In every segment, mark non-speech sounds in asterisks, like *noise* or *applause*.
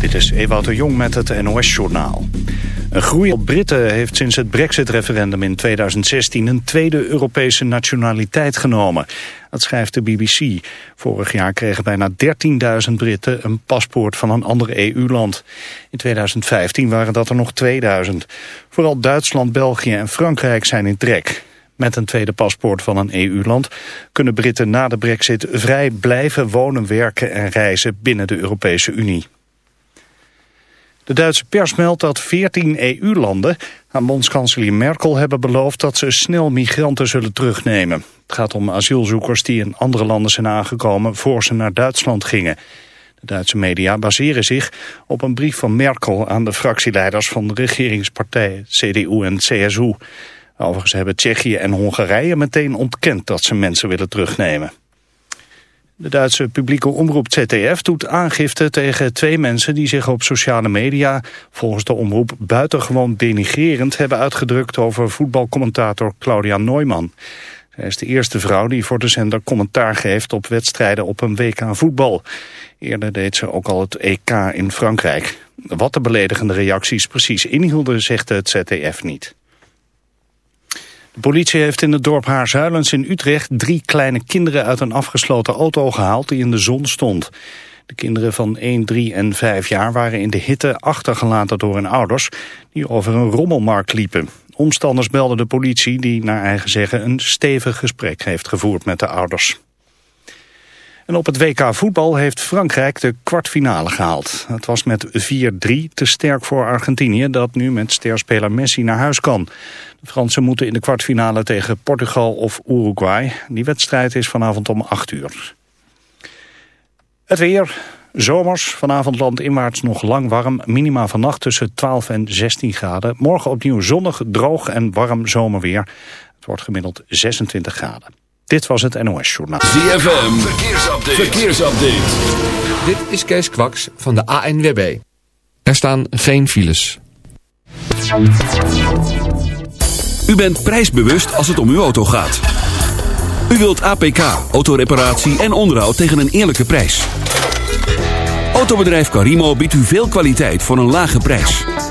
Dit is Ewout de Jong met het NOS-journaal. Een groei op Britten heeft sinds het brexit-referendum in 2016 een tweede Europese nationaliteit genomen. Dat schrijft de BBC. Vorig jaar kregen bijna 13.000 Britten een paspoort van een ander EU-land. In 2015 waren dat er nog 2000. Vooral Duitsland, België en Frankrijk zijn in trek. Met een tweede paspoort van een EU-land kunnen Britten na de brexit vrij blijven wonen, werken en reizen binnen de Europese Unie. De Duitse pers meldt dat 14 EU-landen aan bondskanselier Merkel hebben beloofd dat ze snel migranten zullen terugnemen. Het gaat om asielzoekers die in andere landen zijn aangekomen voor ze naar Duitsland gingen. De Duitse media baseren zich op een brief van Merkel aan de fractieleiders van de regeringspartijen CDU en CSU. Overigens hebben Tsjechië en Hongarije meteen ontkend dat ze mensen willen terugnemen. De Duitse publieke omroep ZDF doet aangifte tegen twee mensen die zich op sociale media volgens de omroep buitengewoon denigerend hebben uitgedrukt over voetbalcommentator Claudia Neumann. Zij is de eerste vrouw die voor de zender commentaar geeft op wedstrijden op een WK voetbal. Eerder deed ze ook al het EK in Frankrijk. Wat de beledigende reacties precies inhielden, zegt het ZDF niet. De politie heeft in het dorp Haarzuilens in Utrecht drie kleine kinderen uit een afgesloten auto gehaald die in de zon stond. De kinderen van 1, 3 en 5 jaar waren in de hitte achtergelaten door hun ouders die over een rommelmarkt liepen. Omstanders belden de politie die naar eigen zeggen een stevig gesprek heeft gevoerd met de ouders. En op het WK voetbal heeft Frankrijk de kwartfinale gehaald. Het was met 4-3 te sterk voor Argentinië dat nu met sterspeler Messi naar huis kan. De Fransen moeten in de kwartfinale tegen Portugal of Uruguay. Die wedstrijd is vanavond om 8 uur. Het weer, zomers, vanavond landinwaarts nog lang warm. Minima vannacht tussen 12 en 16 graden. Morgen opnieuw zonnig, droog en warm zomerweer. Het wordt gemiddeld 26 graden. Dit was het NOS Journaal. ZFM, verkeersupdate. verkeersupdate. Dit is Kees Kwaks van de ANWB. Er staan geen files. U bent prijsbewust als het om uw auto gaat. U wilt APK, autoreparatie en onderhoud tegen een eerlijke prijs. Autobedrijf Carimo biedt u veel kwaliteit voor een lage prijs.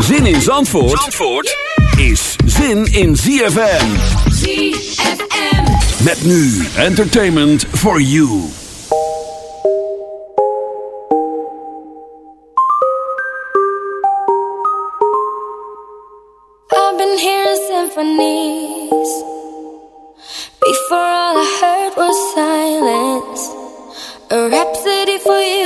Zin in Zandvoort, Zandvoort is zin in ZFM. ZFM. Met nu entertainment for you. I've been hearing symphonies. Before all I heard was silence. A rhapsody for you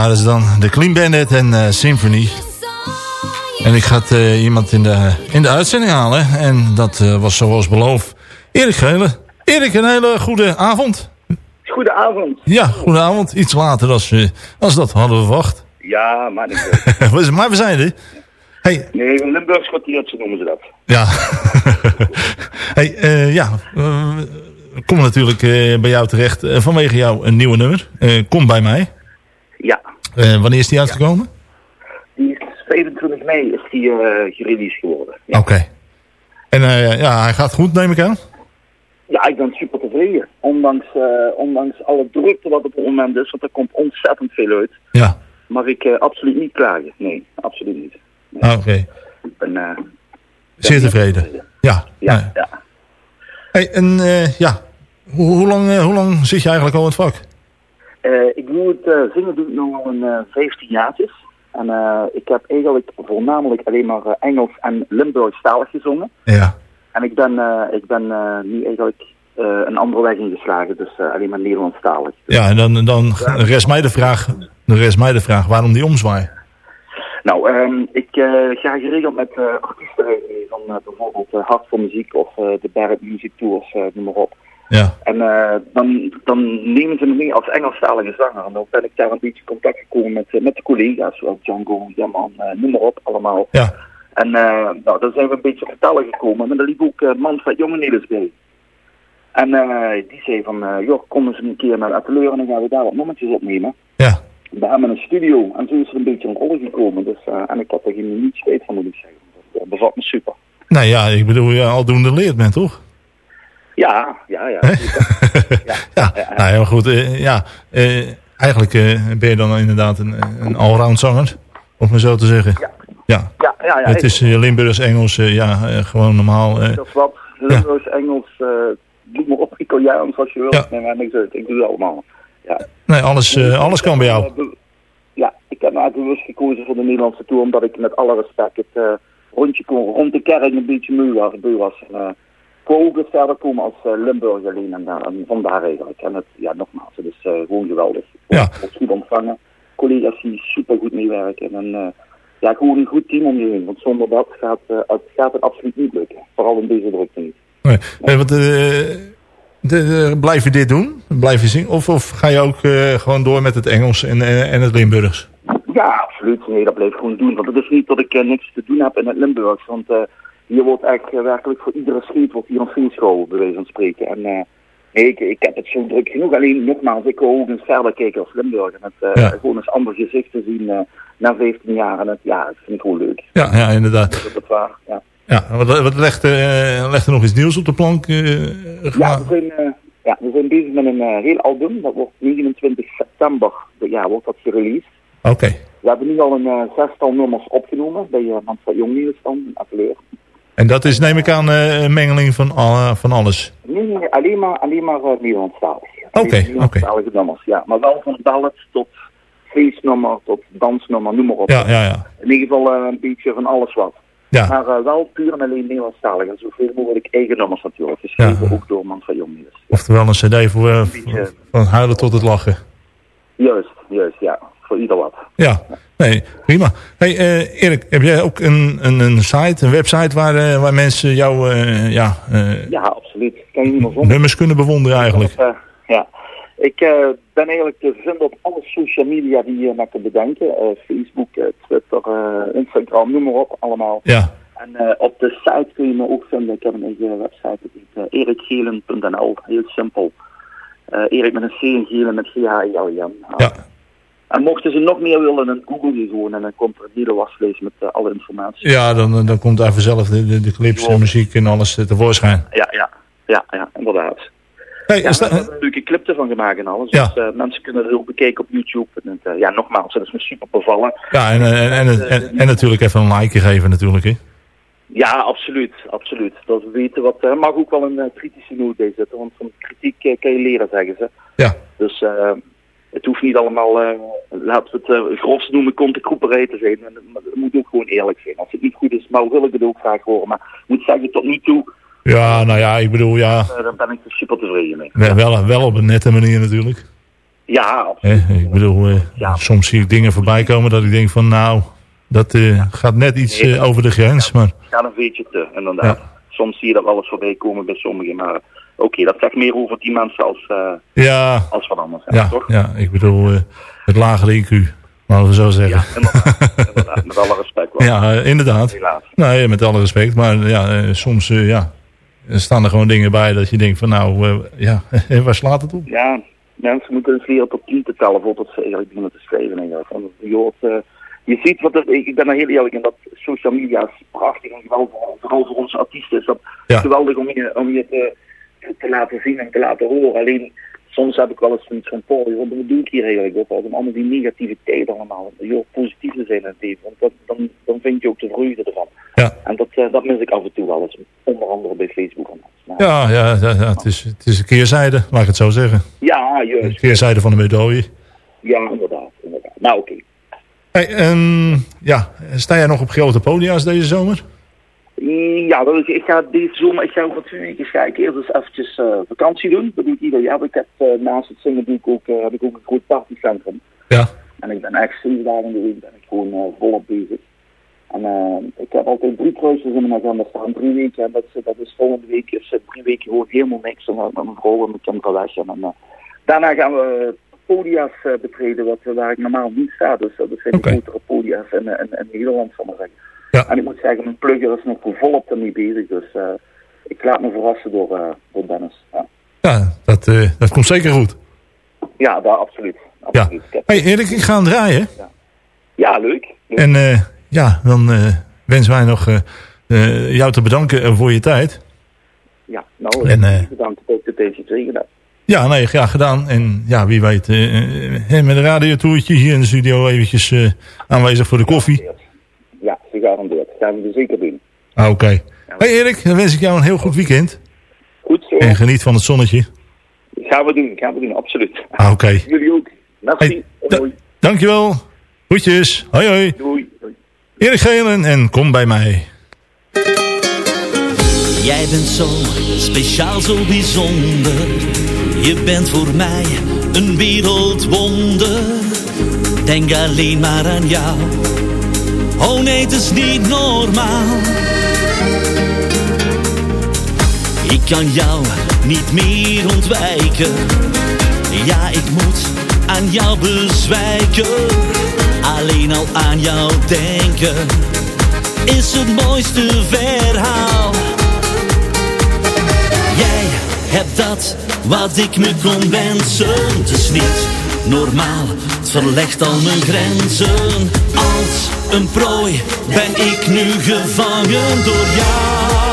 Dat waren ze dan. De Clean Bandit en eh, Symphony. En ik ga eh, iemand in de, in de uitzending halen. En dat eh, was zoals beloofd Erik Gele. Erik, een hele goede avond. Goedenavond. Ja, goede avond. Iets later als, als dat hadden we verwacht. Ja, maar niet *laughs* maar we zijn er. Hey, Nee, een Limburgs kwartiertje noemen ze dat. ja. *laughs* hey, ja. we komen natuurlijk bij jou terecht vanwege jou een nieuwe nummer. Kom bij mij. Eh, wanneer is die uitgekomen? die is 25 mei is die eh gereleased geworden. Oké. En eh, ja, hij gaat goed, neem ik aan. ja, ik ben super tevreden. Ondanks, ondanks alle drukte wat op het moment is, want er komt ontzettend veel uit. Ja. Mag ik eh, absoluut niet klagen. Nee, absoluut niet. Ah, Oké. Ik ben, Zeer tevreden. Ja. ja. Hey, en ja, hoe, hoe, lang, hoe lang zit je eigenlijk al in het vak? Eh, ik doe het eh, zingen doe ik nu al een eh 15 jaartjes. En eh, ik heb eigenlijk voornamelijk alleen maar eh, Engels en Limburgstalig gezongen. Ja. En ik ben, eh, ik ben eh, nu eigenlijk eh, een andere weg ingeslagen, dus eh, alleen maar Nederlandstalig. Ja, en dan, dan rest mij de vraag, dan rest mij de vraag waarom die omzwaai? Nou, ehm, ik eh, ga geregeld met eh artiesten van eh, bijvoorbeeld eh, Hart voor Muziek of eh, de Barrett Music Tours, eh, noem maar op. Ja. En eh, dan, dan nemen ze me mee als Engelstalige zanger. En dan ben ik daar een beetje in contact gekomen met, eh, met de collega's, zoals Django, Jamman, eh, noem maar op, allemaal. Ja. En nou, daar zijn we een beetje vertellen gekomen. En daar liep ook Manfred Jongenelis bij. En die zei van, joh, kom eens een keer naar atelier en dan gaan we daar wat nummertjes opnemen. Ja. We hebben een studio en zo is er een beetje een rol gekomen. Dus, en ik had er geen minuut spijt van, moet ik zeggen. Dat bevat me super. Nou ja, ik bedoel, ja, aldoende leert men toch? Ja, *laughs* ja, ja. Ja, Ja, ja. nou goed. eh, ja, eh, eigenlijk eh, ben je dan inderdaad een, een allround zanger, om maar zo te zeggen. Ja. Ja. Ja, ja, ja. Het is Limburgs, Engels, ja, gewoon normaal. Dat is wat. Limburgs, Engels, doe maar op Italiaans als je wilt. Nee, maar niks uit. Ik doe het allemaal. Ja. nee, alles, alles kan bij jou. Ja, ik heb eigenlijk bewust gekozen voor de Nederlandse tour, omdat ik met alle respect het rondje kon, rond de kerk een beetje moe was. Was. En, ik wou ook het verder komen als eh, Limburg alleen en, en vandaar eigenlijk. En het, ja, nogmaals, het is eh, gewoon geweldig. Ja. goed ontvangen. Collega's die super goed meewerken. En eh, ja, gewoon een goed team om je heen. Want zonder dat gaat, het, gaat het absoluut niet lukken. Vooral in deze drukte niet. Nee. Wat, de, de- blijf je dit doen? Blijf je zingen? Of, of ga je ook gewoon door met het Engels en, en, en het Limburgs? Ja, absoluut. Nee, dat blijf ik gewoon doen. Want het is niet dat ik niks te doen heb in het Limburgs. Want hier wordt echt eh, werkelijk voor iedere scheet wordt hier een gehouden, bij wijze van spreken. En eh, nee, ik, ik heb het zo druk genoeg. Alleen nogmaals, ik wil ook eens verder kijken als Limburg. En het eh, Ja. gewoon eens ander gezicht te zien na 15 jaar. En het, ja, dat vind ik gewoon leuk. Ja, ja inderdaad. Dat waar. Ja, Ja, wat, wat legt, legt er nog iets nieuws op de plank? ja, we, zijn, ja we zijn bezig met een heel album. Dat wordt 29 september ja, wordt dat gereleased. Oké. We hebben nu al een zestal nummers opgenomen bij uh, Manfred Jongnieuws dan, in Atelier. En dat is, neem ik aan, eh, een mengeling van, al- van alles. Nee, alleen maar, alleen maar uh, Nederlandstalig. Oké, nummers, ja. Maar wel van ballad tot feestnummer, tot dansnummer, noem maar op. Ja, ja, ja. In ieder geval eh, een beetje van alles wat. Ja, Maar eh, wel puur en alleen Nederlandstalig. En zoveel mogelijk eigen nummers natuurlijk. Geschreven Ja. ook door man van Jongnieuws. oftewel een cd voor, eh, beetje- van huilen tot het lachen. Juist, juist, ja. Voor ieder wat. Ja, nee, prima. Hey, eh, Erik, heb jij ook een, een, een site, een website waar, eh, waar mensen jouw eh, ja, Ja, absoluut. Kan je nummers kunnen bewonderen eigenlijk? Ja. Ik ben eigenlijk te vinden op alle social media die je maar kunt bedenken. Facebook, Twitter, Instagram, noem maar op, allemaal. Ja, En op de site kun je me ook vinden. Ik heb een eigen website, dat erikgelen.nl. Heel simpel. Erik met een C en Gielen met G-H-I-L-I-N. Ja. En mochten ze nog meer willen, dan google je gewoon en dan komt er een hele met eh, alle informatie. Ja, dan, dan komt daar vanzelf de, de, de clips en muziek en alles eh, tevoorschijn. Ja, ja, ja, ja inderdaad. Hey, Ja, is we hebben een leuke clip ervan gemaakt en alles. Ja. Dus eh, mensen kunnen het ook bekijken op YouTube. En, eh, ja, nogmaals, dat is me super bevallen. ja, en, en, en, en, en natuurlijk even een like geven natuurlijk. Hè. Ja, absoluut, absoluut. Dat we weten wat, mag ook wel een eh, kritische noot bij zitten, want van kritiek eh, kan je leren, zeggen ze. Ja. Dus eh, het hoeft niet allemaal, eh, laten we het uh, grofs noemen, kontenkroeperij te zijn. En, maar het moet ook gewoon eerlijk zijn. Als het niet goed is, nou wil ik het ook graag horen. Maar ik moet zeggen, tot nu toe, Ja, nou ja, ik bedoel, ja, eh, daar ben ik er super tevreden mee. wel, wel op een nette manier natuurlijk. Ja, absoluut. Ik bedoel, eh, Ja. soms zie ik dingen voorbij komen dat ik denk van nou, dat eh, gaat net iets eh, over de grens. Maar Het gaat een beetje te, inderdaad. Soms zie je dat wel eens voorbij komen bij sommigen. Maar oké, dat zegt meer over die mensen als, eh, ja, als wat anders. ja, toch? ja ik bedoel, eh, het lagere IQ, laten we zo zeggen. Ja, inderdaad, inderdaad. Met alle respect wel. *laughs* Ja, inderdaad. Helaas. Nee, met alle respect. Maar ja, eh, soms ja, staan er gewoon dingen bij dat je denkt van nou, ja, *laughs* waar slaat het op? Ja, mensen moeten eens leren tot tien te tellen voordat ze eigenlijk beginnen te schrijven. Want je, hoort, je ziet wat ik ik ben er heel eerlijk in dat social media is prachtig en geweldig. Vooral voor onze artiesten is dat Ja. geweldig om je, om je te, te laten zien en te laten horen. Alleen soms heb ik wel eens zoiets van, Paul, wat doe ik hier eigenlijk op? Om allemaal die negativiteit allemaal, hoort positief te zijn in het leven. Want dat, dan, dan vind je ook de vreugde ervan. Ja. En dat, eh, dat mis ik af en toe wel eens. Onder andere bij Facebook. Maar- Ja, ja, ja, ja, het, is, het is een keerzijde, laat ik het zo zeggen. ja, Een juist. keerzijde van de medaille. Ja, inderdaad. inderdaad. Nou, oké. Hey, ehm, ja, sta jij nog op grote podia's deze zomer? Ja, dat is, ik ga deze zomer, ik ga over twee weken ga ik eerst eens eventjes eh, vakantie doen. Dat doe ik ieder jaar. Ik heb, eh, naast het zingen doe ik ook, eh, heb ik ook een groot partycentrum. Ja. En ik ben echt zeven dagen in de week ben ik gewoon volop bezig. En ik heb altijd drie kruisjes in mijn agenda staan. Drie weken, en dat, is- dat is volgende week, is drie weken gewoon helemaal niks. En met mijn vrouw en mijn kinderen weg. En daarna gaan we podia's betreden wat, waar ik normaal niet sta. Dus dat zijn de grotere podia's in, in, in Nederland, zal ik zeggen. Ja. En ik moet zeggen, mijn plugger is nog volop ermee bezig. Dus eh, ik laat me verrassen door, eh, door Dennis. Ja, Ja, dat, eh, dat komt zeker goed. ja daar absoluut. Ja. absoluut. Heb- Hey Erik, ik ga aan het draaien. ja leuk. leuk. En ja, dan wensen wij nog jou te bedanken voor je tijd. Ja, nou, En, bedankt dat ik het even tegen heb. Ja, nee, graag gedaan. En ja, wie weet, met een radiotoertje hier in de studio eventjes aanwezig voor de koffie. Gaan we er zeker doen. Ah, Oké. Hey Erik, dan wens ik jou een heel goed weekend. Goed zo. En geniet van het zonnetje. Gaan we doen, gaan we doen, absoluut. Ah, Oké. *laughs* Jullie ook. Merci. Hey, dankjewel. Groetjes. Hoi hoi. Doei. Doei. Erik Gelen en kom bij mij. Jij bent zo speciaal, zo bijzonder. Je bent voor mij een wereldwonder. Denk alleen maar aan jou. Oh nee, het is niet normaal. Ik kan jou niet meer ontwijken. Ja, ik moet aan jou bezwijken. Alleen al aan jou denken is het mooiste verhaal. Jij hebt dat wat ik me kon wensen. Is niet normaal, het verlegt al mijn grenzen. Als een prooi ben ik nu gevangen door jou.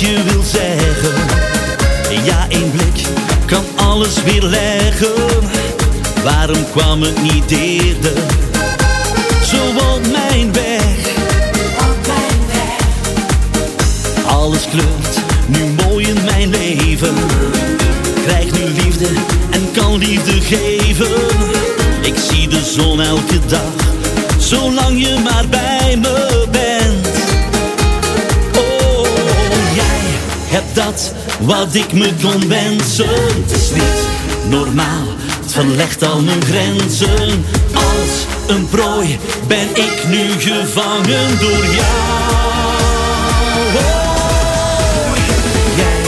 je wil zeggen. Ja, één blik kan alles weer leggen. Waarom kwam het niet eerder? Zo op mijn weg. Mijn weg. Alles kleurt nu mooi in mijn leven. Krijg nu liefde en kan liefde geven. Ik zie de zon elke dag, zolang je maar bij wat ik me kon wensen. Het is niet normaal, het verlegt al mijn grenzen. Als een prooi ben ik nu gevangen door jou. Oh, jij,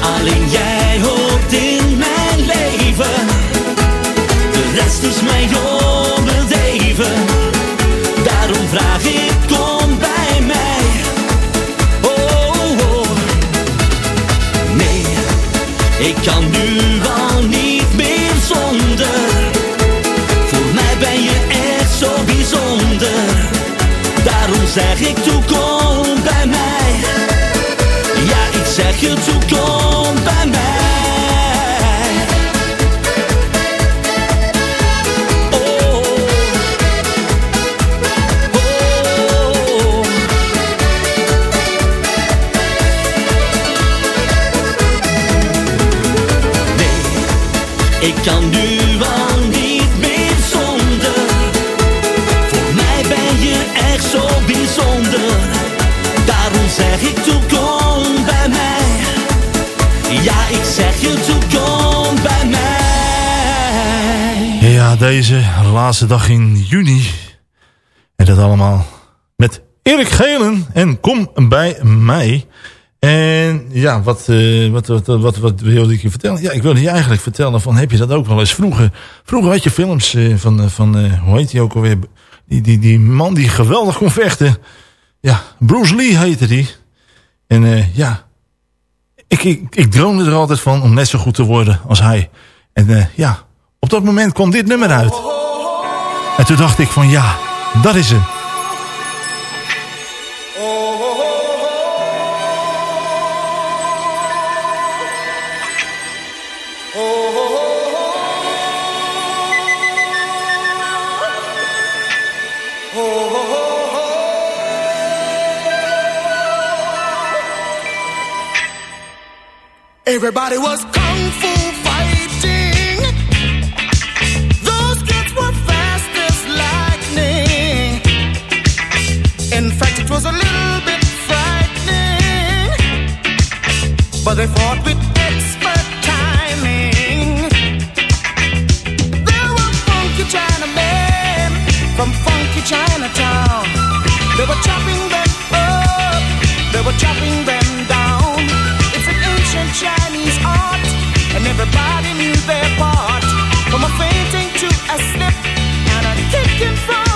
alleen jij hoort in mijn leven. De rest is mij om zeg ik toe, deze laatste dag in juni. En dat allemaal met Erik Gelen. En kom bij mij. En ja, wat, eh, wat, wat, wat, wat wilde ik je vertellen? Ja, ik wilde je eigenlijk vertellen van, heb je dat ook wel eens vroeger? Vroeger had je films eh, van, eh, van hoe heet die ook alweer? Die, die, die man die geweldig kon vechten. Ja, Bruce Lee heette die. En ja, ik, ik, ik droomde er altijd van om net zo goed te worden als hij. En ja, op dat moment kwam dit nummer uit. En toen dacht ik van ja, dat is hem. Everybody was But they fought with expert timing. There were funky Chinamen from funky Chinatown. They were chopping them up, they were chopping them down. It's an ancient Chinese art, and everybody knew their part. From a fainting to a slip, and a kicking from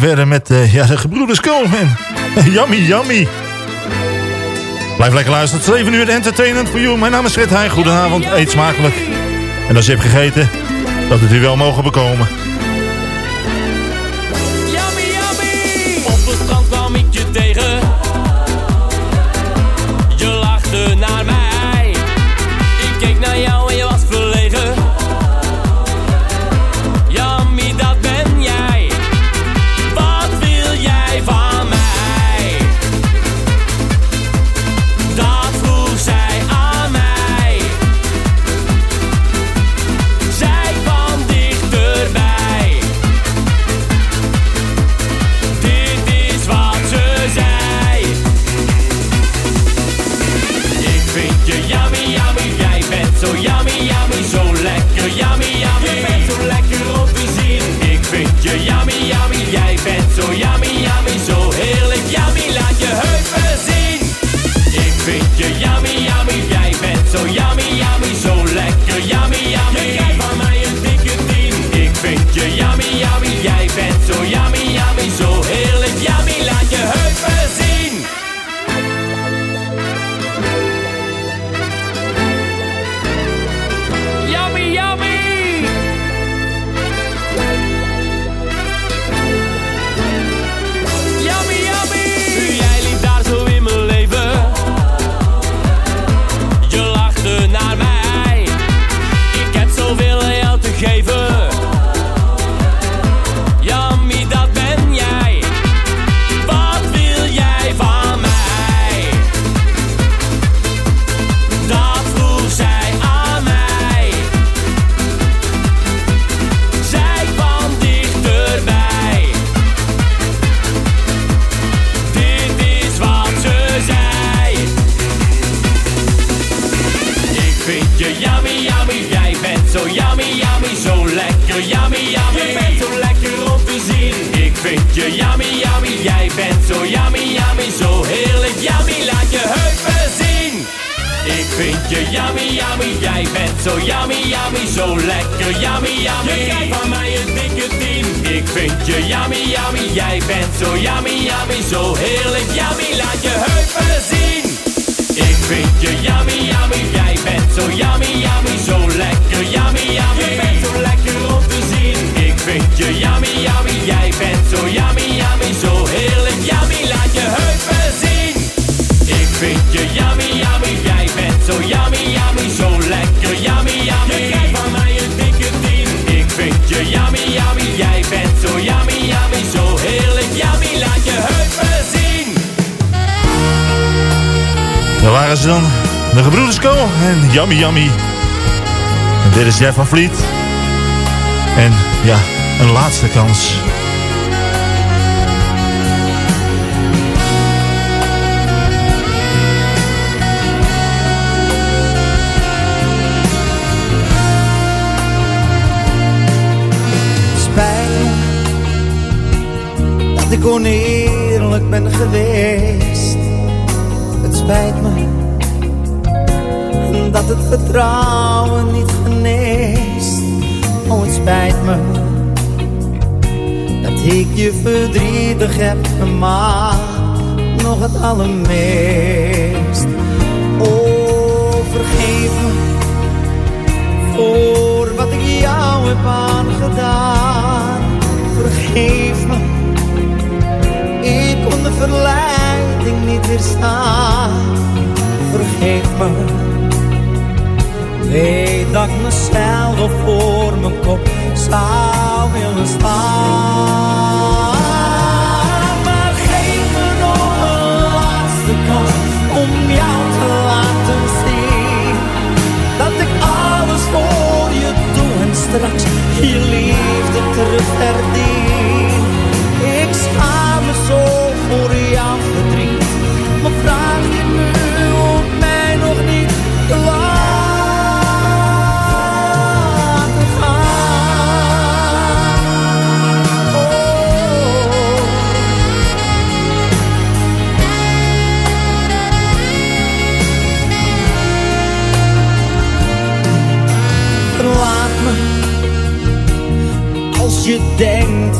lekker verder met uh, ja, de gebroeders Coleman. *laughs* yummy, yummy. Blijf lekker luisteren. Het is 7 uur entertainment voor jou. Mijn naam is Fred Heijn. Goedenavond. Eet smakelijk. En als je hebt gegeten, dat het u wel mogen bekomen. Yummy, yummy. Op het strand kwam ik je tegen. Zo yummy. Zo lekker, yummy, yummy. Je bent zo lekker om te zien. Ik vind je yummy, yummy. Jij bent zo yummy, yummy. Zo heerlijk, yummy. Laat je heupen zien. Ik vind je yummy, yummy. Jij bent zo yummy, yummy. Zo lekker, yummy, yummy. Je krijgt van mij een dikke tien. Ik vind je yummy, yummy. Jij bent zo yummy, yummy. Zo heerlijk, yummy. Laat je heupen zien. Vind je yummy, yummy. Jij bent zo yummy, yummy. Zo lekker, yummy, yummy. Je bent zo lekker om te zien. Ik vind je yummy, yummy. Jij bent zo yummy, yummy. Zo heerlijk, yummy. Laat je heupen zien. Ik vind je yummy, yummy. Jij bent zo yummy, yummy. Zo lekker, yummy. Waren ze dan. De gebroeders Co en Yummy Yummy. En dit is Jeff van Vliet. En ja, een laatste kans. spijt dat ik oneerlijk ben geweest. Vertrouwen niet geneest. Oh, het spijt me dat ik je verdrietig heb gemaakt. Nog het allermeest. Oh, vergeef me voor wat ik jou heb aangedaan. Vergeef me, ik kon de verleiding niet weerstaan. Vergeef me, weet dat ik mezelf voor mijn kop zou willen staan. Maar geef me nog een laatste kans om jou te laten zien dat ik alles voor je doe en straks je liefde terug verdien.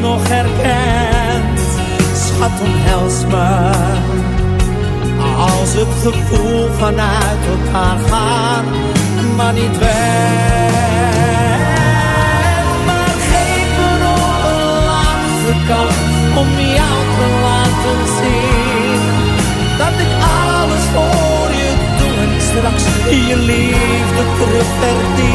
nog herkent. Schat, omhels me als het gevoel vanuit elkaar gaat, maar niet weg. Maar geef me nog een laatste kans om jou te laten zien dat ik alles voor je doe en straks je liefde terug verdien.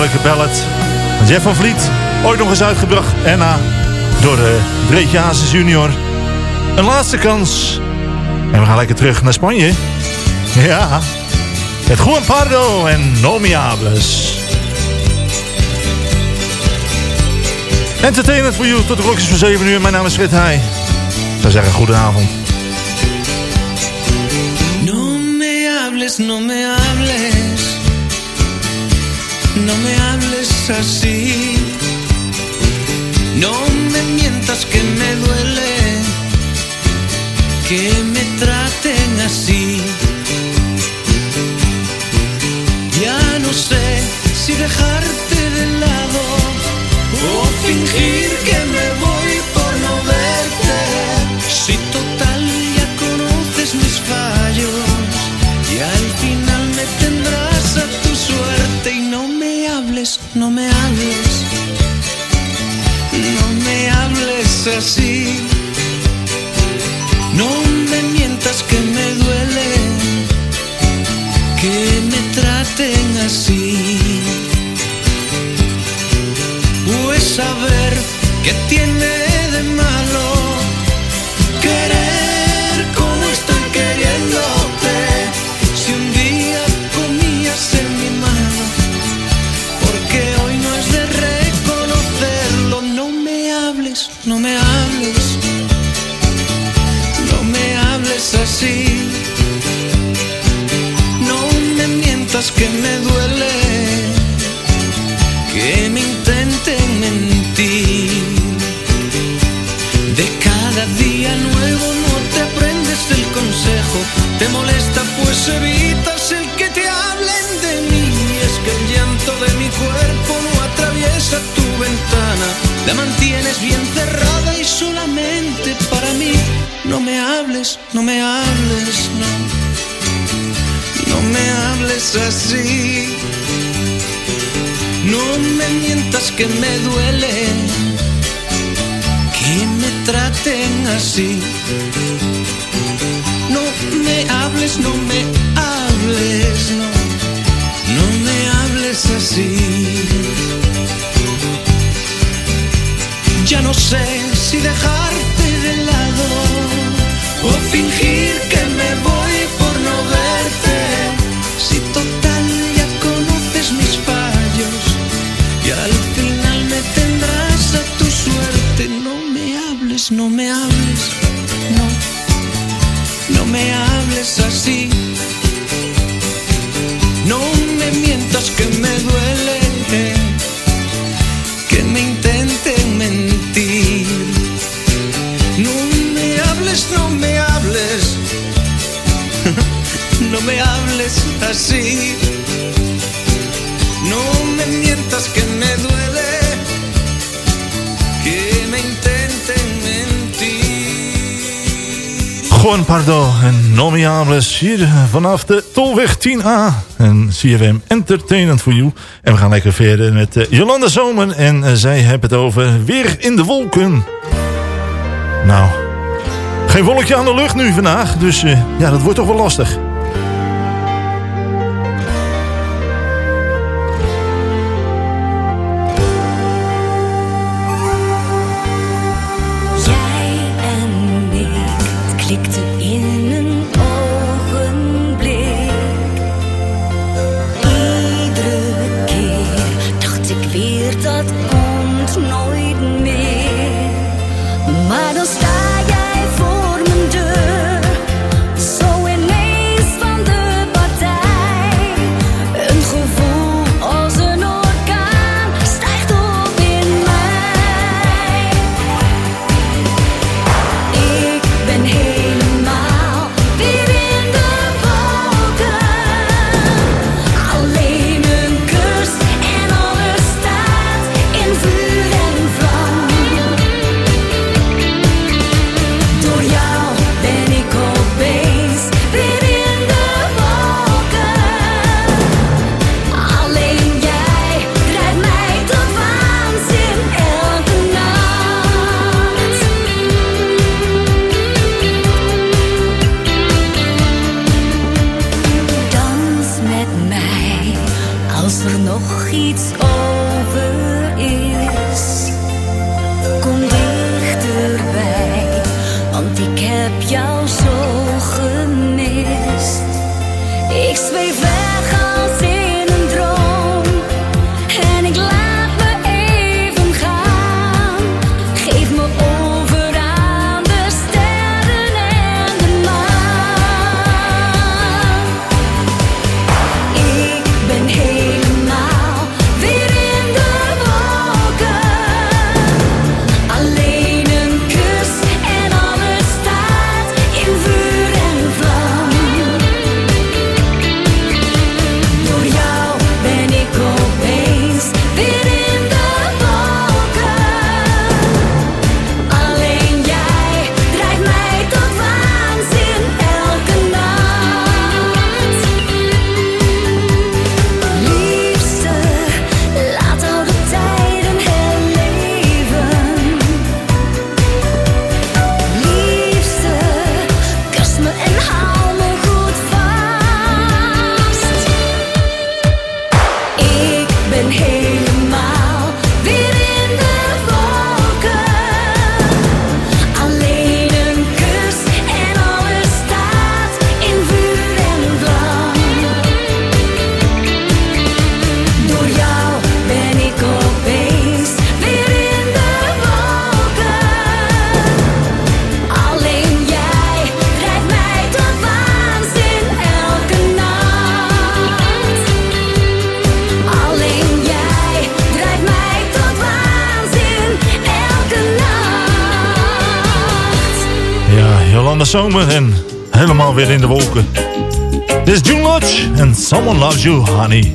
Heerlijke ballad. Jeff van Vliet, ooit nog eens uitgebracht. Enna, door uh, Dreetje Hazes junior. Een laatste kans. En we gaan lekker terug naar Spanje. Ja, met Juan en Nomiables. Entertainment voor you tot de klokjes van 7 uur. Mijn naam is Frit Heij. Ik zou zeggen, goedenavond. Hables así. No me mientas que me duele que me traten así. Ya no sé si dejarte Ya no sé si dejarte de lado o fingir que me voy así. No me mientas que me duele que me intenten mentir. Gewoon Pardo en Nomiables hier vanaf de Tolweg 10A. En CFM Entertainment for You. En we gaan lekker verder met eh, Jolanda Zomer. En eh, zij hebben het over Weer in de Wolken. Nou, geen wolkje aan de lucht nu vandaag. Dus eh, ja, dat wordt toch wel lastig. Zomer en helemaal weer in de wolken. Dit is June Lodge en Someone Loves You, Honey.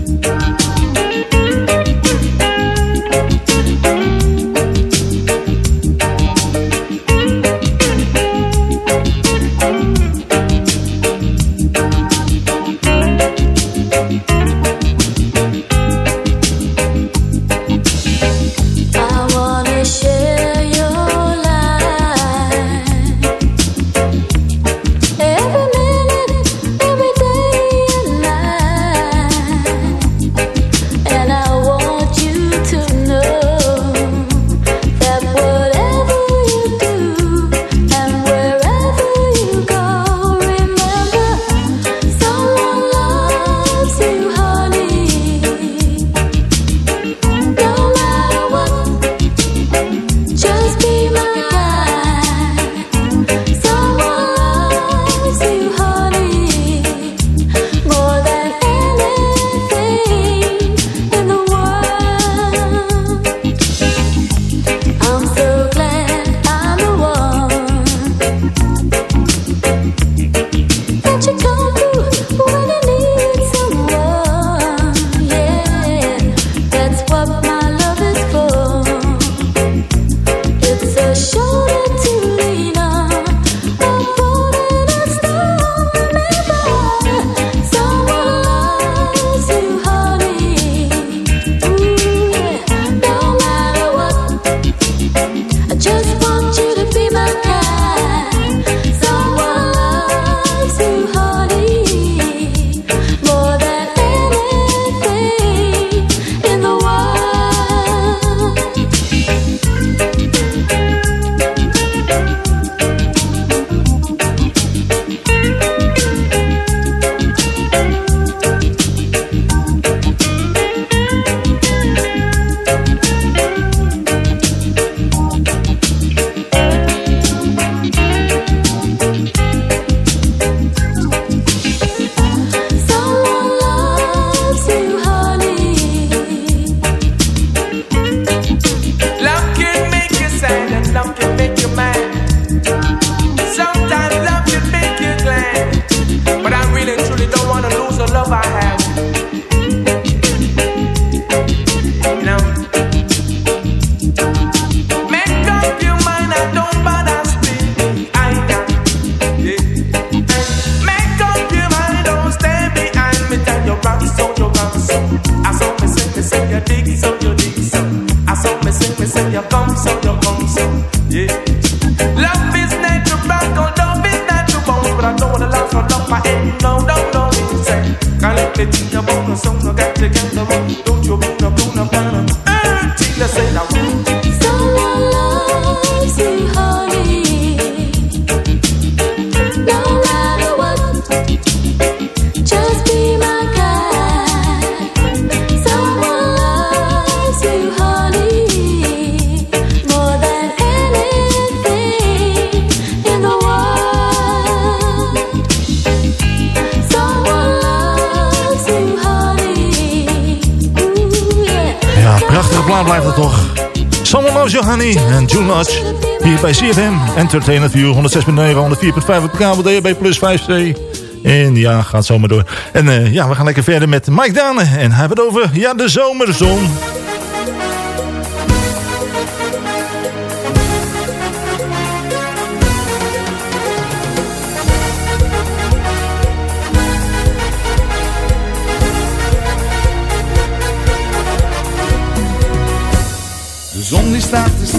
Let's say now. Honey en June Lodge. Hier bij CFM. Entertainment View 106.9, 104.5 op kabel DHB plus 5C. En ja, gaat zomaar door. En uh, ja, we gaan lekker verder met Mike Dane. En hij het over, ja, de zomerzon.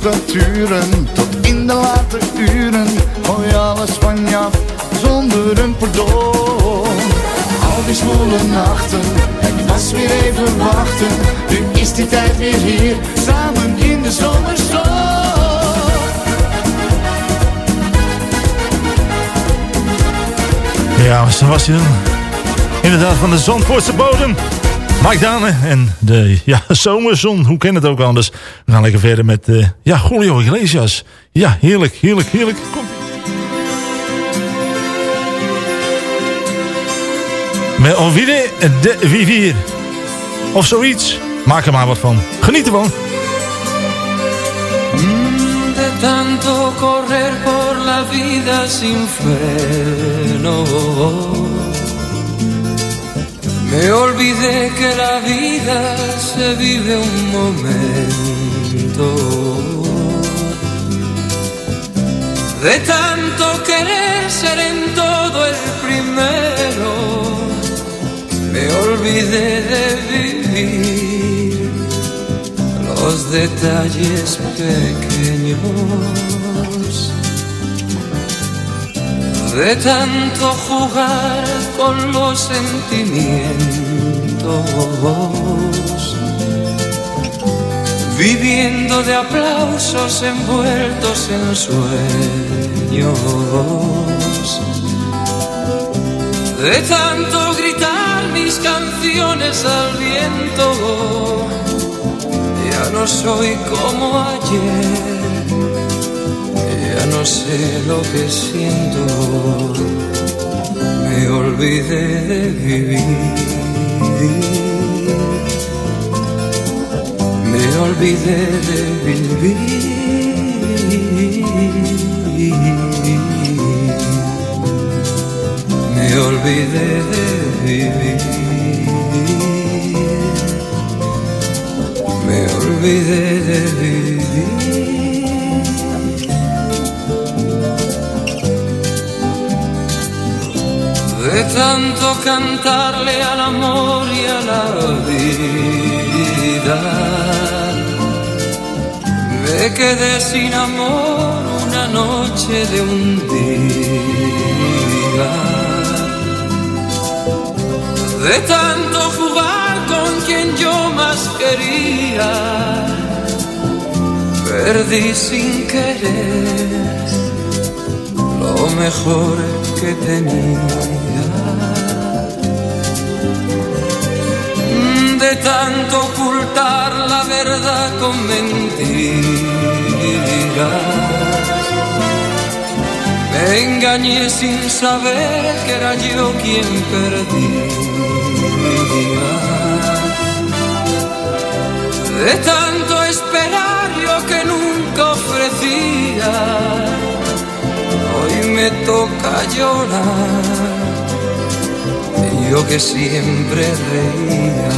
Temperaturen tot in de late uren. Je af zonder een pardon. Al die zwoele nachten, het was weer even wachten. Nu is die tijd weer hier, samen in de zomerzon. Ja, dan. Inderdaad, van de Zandvoortse bodem. Mike Dane en de ja, *laughs* zomerzon. Hoe ken het ook anders? We gaan lekker verder met uh, ja, Julio Iglesias. Ja, heerlijk, heerlijk, heerlijk. Komt Met Olvide de Vivier. Of zoiets. Maak er maar wat van. Geniet ervan. De tanto correr por la vida sin. Me olvidé que la vida se vive un momento. De tanto querer ser en todo el primero, me olvidé de vivir los detalles pequeños. De tanto jugar con los sentimientos, viviendo de aplausos envueltos en sueños. De tanto gritar mis canciones al viento, ya no soy como ayer ya no sé lo que siento, me olvidé de vivir, me olvidé de vivir, me olvidé de vivir, me olvidé de vivir. Tanto cantarle al amor y a la vida. Me quedé sin amor una noche de un día. De tanto jugar con quien yo más quería, perdí sin querer lo mejor que tenía. De tanto ocultar la verdad con mentiras, me engañé sin saber que era yo quien perdía. De tanto esperar yo que nunca ofrecía hoy me toca llorar. Yo que siempre reía,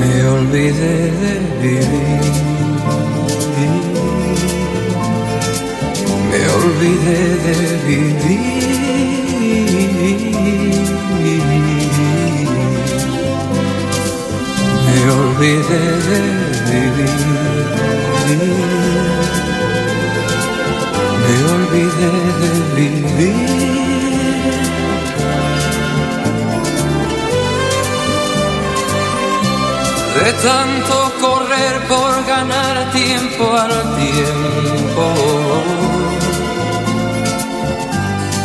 me olvidé de vivir. Me olvidé de vivir. Me olvidé de vivir. Me olvidé de vivir. De tanto correr por ganar tiempo al tiempo.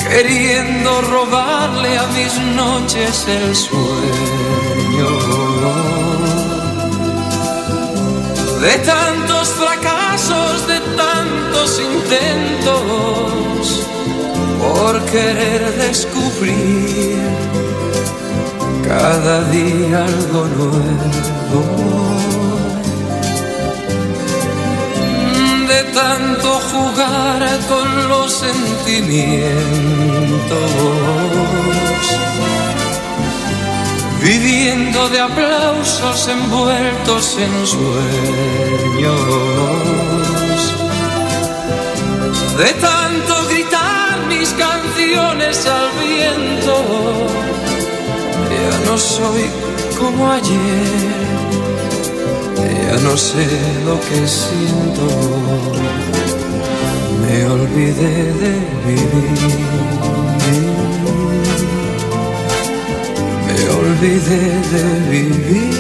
Queriendo robarle a mis noches el sueño. De tantos fracasos, de tantos intentos, por querer descubrir cada día algo nuevo. De tanto jugar con los sentimientos. Viviendo de aplausos envueltos en sueños. De tanto gritar mis canciones al viento, ya no soy como ayer, ya no sé lo que siento, me olvidé de vivir. Me olvidé de vivir.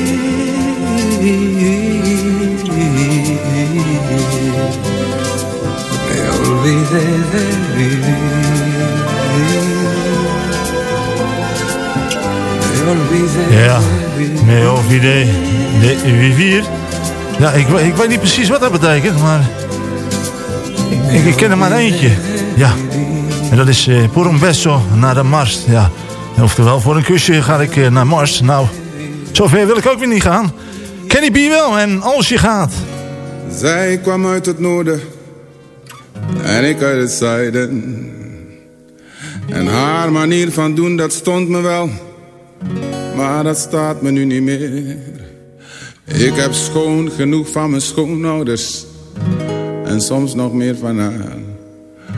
Me olvidé de vivir. Me olvidé de vivir. me olvidé de vivir. Ja, ik, ik weet niet precies wat dat betekent, maar... Ik, ik ken er maar eentje. Ja. En dat is beso naar de Mars. Ja. Oftewel, voor een kusje ga ik eh, naar Mars. Nou, zover wil ik ook weer niet gaan. Kenny B wel en als je gaat. Zij kwam uit het noorden en ik uit het zuiden. En haar manier van doen, dat stond me wel, maar dat staat me nu niet meer. Ik heb schoon genoeg van mijn schoonouders en soms nog meer van haar.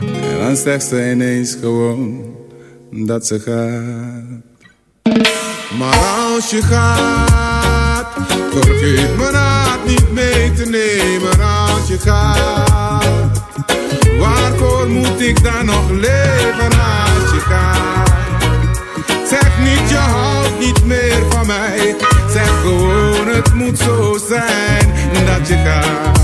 En dan zegt ze ineens gewoon dat ze gaat. Maar als je gaat, vergeet me raad niet mee te nemen als je gaat. Waarvoor moet ik dan nog leven als je gaat? Zeg niet je houdt niet van mij. Zeg gewoon het moet zo zijn dat je gaat.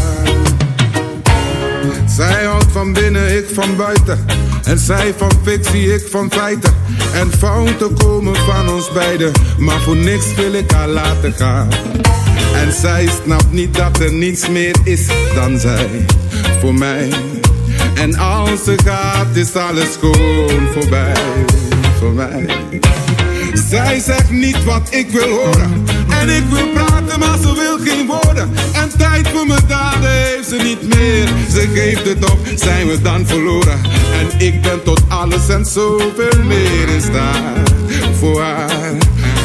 Zij houdt van binnen, ik van buiten. En zij van fictie, ik van feiten. En fouten komen van ons beiden. Maar voor niks wil ik haar laten gaan. En zij snapt niet dat er niets meer is dan zij. Voor mij. En als ze gaat, is alles gewoon voorbij. Voor mij. Zij zegt niet wat ik wil horen. En ik wil praten, maar ze wil geen woorden. En tijd voor mijn daden heeft ze niet meer. Ze geeft het op, zijn we dan verloren. En ik ben tot alles en zoveel meer in staat voor haar.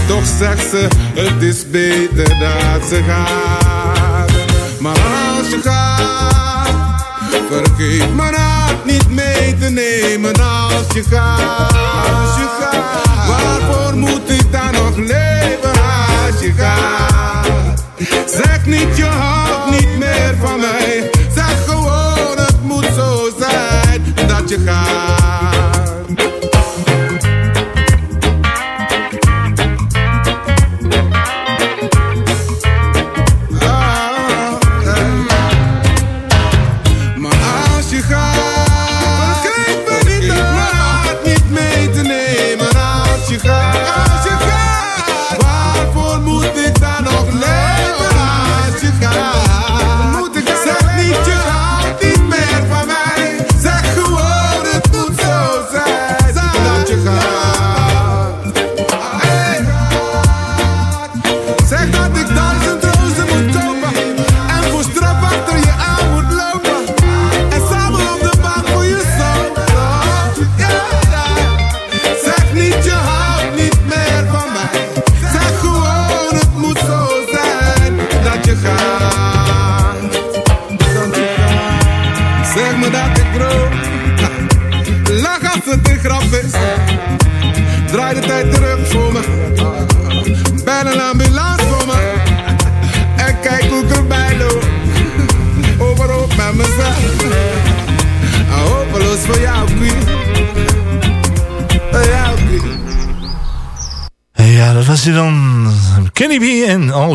Toch zegt ze, het is beter dat ze gaat. Maar als je gaat, vergeet me nou niet mee te nemen als je gaat. Als je gaat. Waarvoor moet ik dan nog leven als je gaat? Zeg niet je houdt niet meer van mij. Zeg gewoon het moet zo zijn dat je gaat.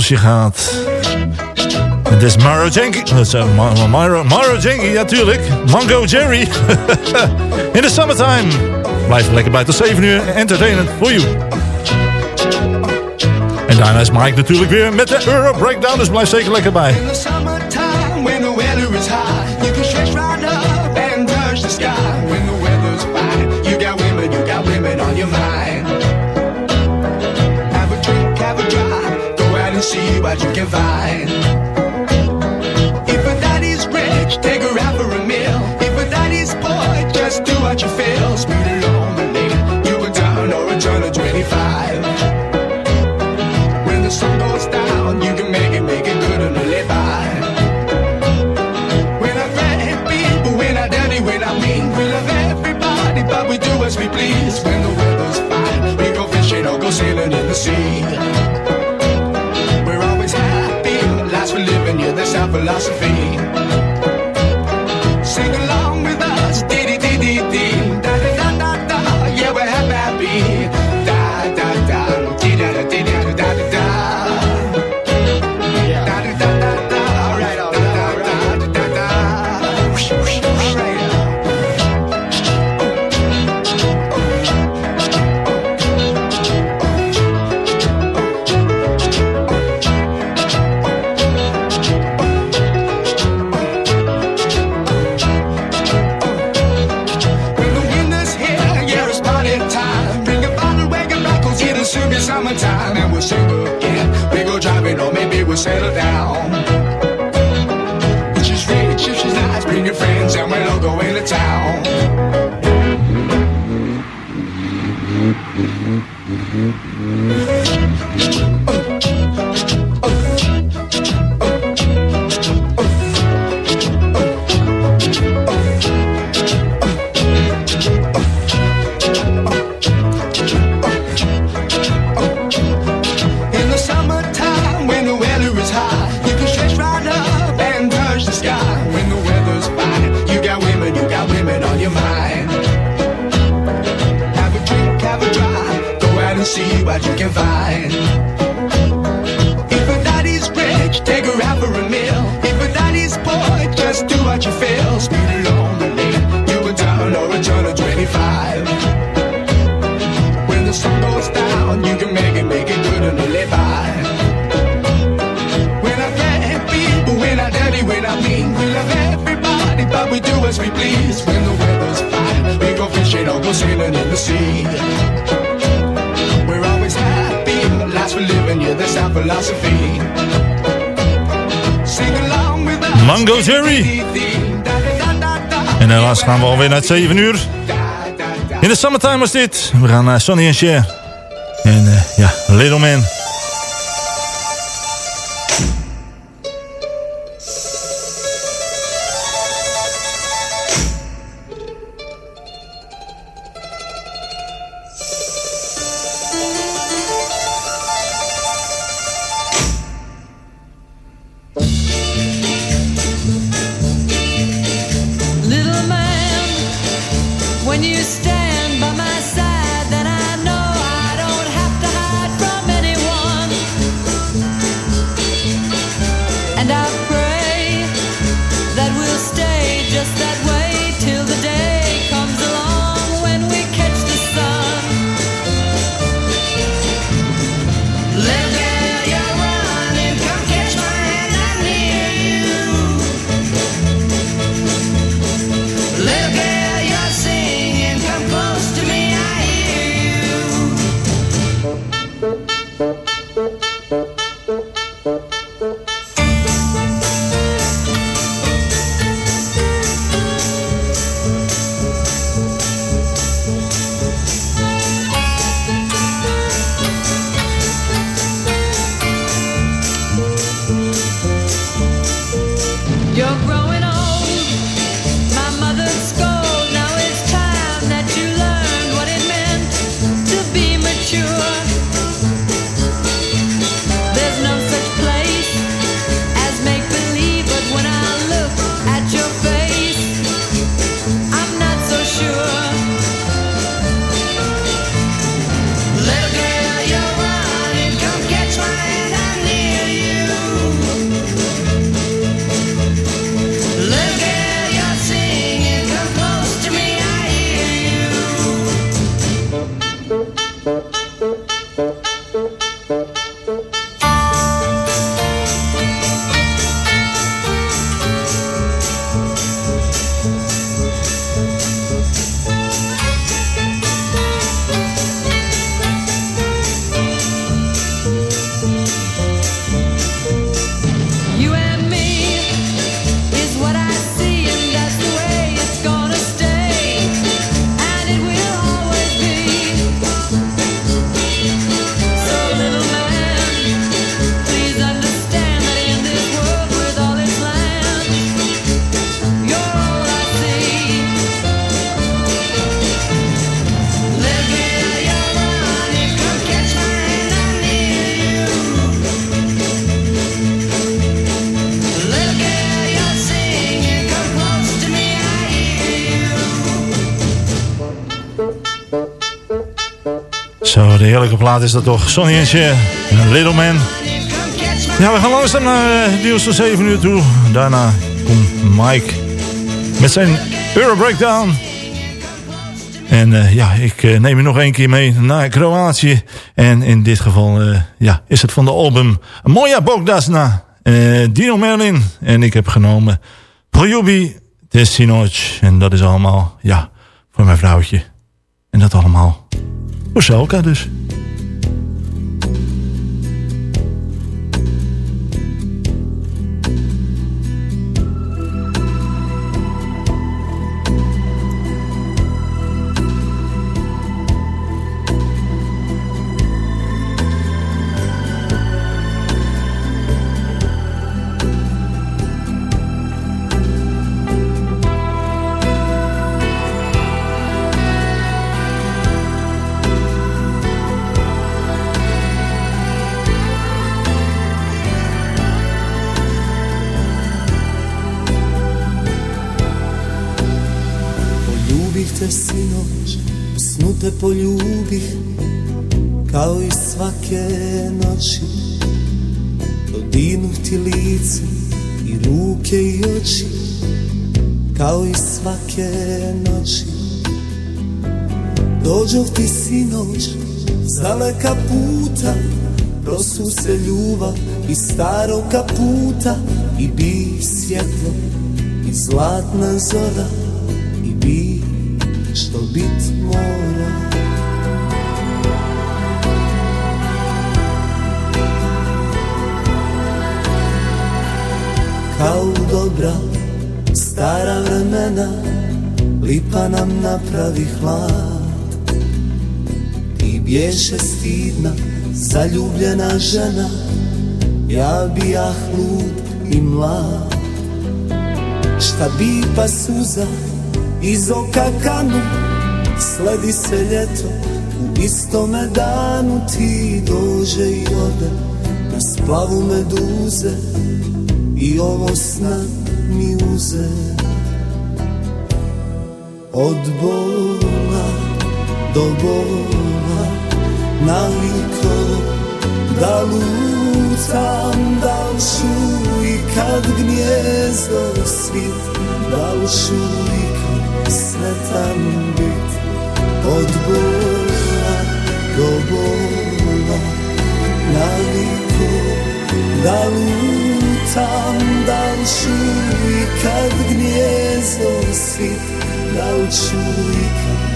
je gaat. Het is Mara Jenky. Eh, Maro Jenky, natuurlijk. Mango Jerry. *laughs* In the summertime. Blijf lekker bij tot 7 uur. Entertainment for you. En daarna is Mike natuurlijk weer met de Euro Breakdown. Dus blijf zeker lekker bij. We're always happy, lives we're living, yeah, that's our philosophy. do as we please. When the weather's fine, we go fishing or go sailing in the sea. We're always happy, the lives we're living, yeah, that's our philosophy. Sing along with Mango Jerry. En helaas gaan we alweer naar het 7 uur. In de summertime was dit. We gaan naar Sonny en Cher. En uh, ja, Little Man. Is dat toch. Sonny en Cher Little Man. Ja, we gaan langzaam naar uh, het nieuws van 7 uur toe. Daarna komt Mike met zijn Euro Breakdown. En eh, ja, ik eh, neem je nog één keer mee naar Kroatië. En in dit geval eh, ja, is het van de album Moja Bogdasna. eh, Dino Merlin. En ik heb genomen Poljubi Desinoc. En dat is allemaal, ja, voor mijn vrouwtje. En dat allemaal voor Selka dus. Ti sinoć s daleka puta Prosu se ljubav iz staroga puta. I bi svjetlo i zlatna zora I bi što bit mora. Kao dobra stara vremena Lipa nam napravi hlad bješe stidna zaljubljena žena. Ja bi ja hlud i mlad. Šta bi pa suza iz oka kanu? Sledi se ljeto u istome danu Ti dođe i ode. Na splavu meduze I ovo sna mi uze. Od bola do bola Naliko da lutam Da li i kad gnjezdo svit Da li i kad sretan bit? Od bola do bola Naliko da lutam Da li i kad gnjezdo svit Da li i kad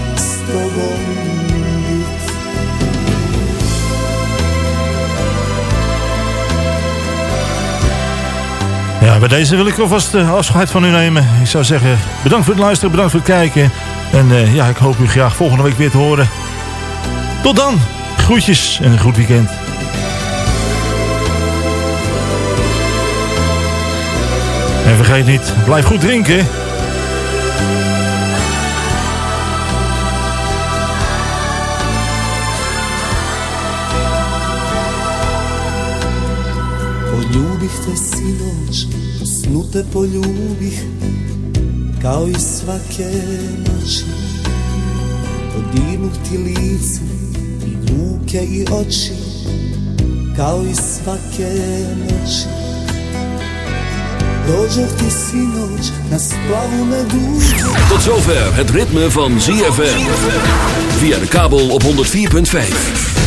Ja, bij deze wil ik alvast eh, afscheid van u nemen. Ik zou zeggen, bedankt voor het luisteren, bedankt voor het kijken. En eh, ja, ik hoop u graag volgende week weer te horen. Tot dan, groetjes en een goed weekend. En vergeet niet, blijf goed drinken. Poljubih te sinoć, snu te poljubih Kao i svake noći Podignuh ti lice i ruke i oči Kao i svake noći Dođoh ti sinoć na splavu meduze Tot zover het ritme van ZFM. Via de kabel op 104.5.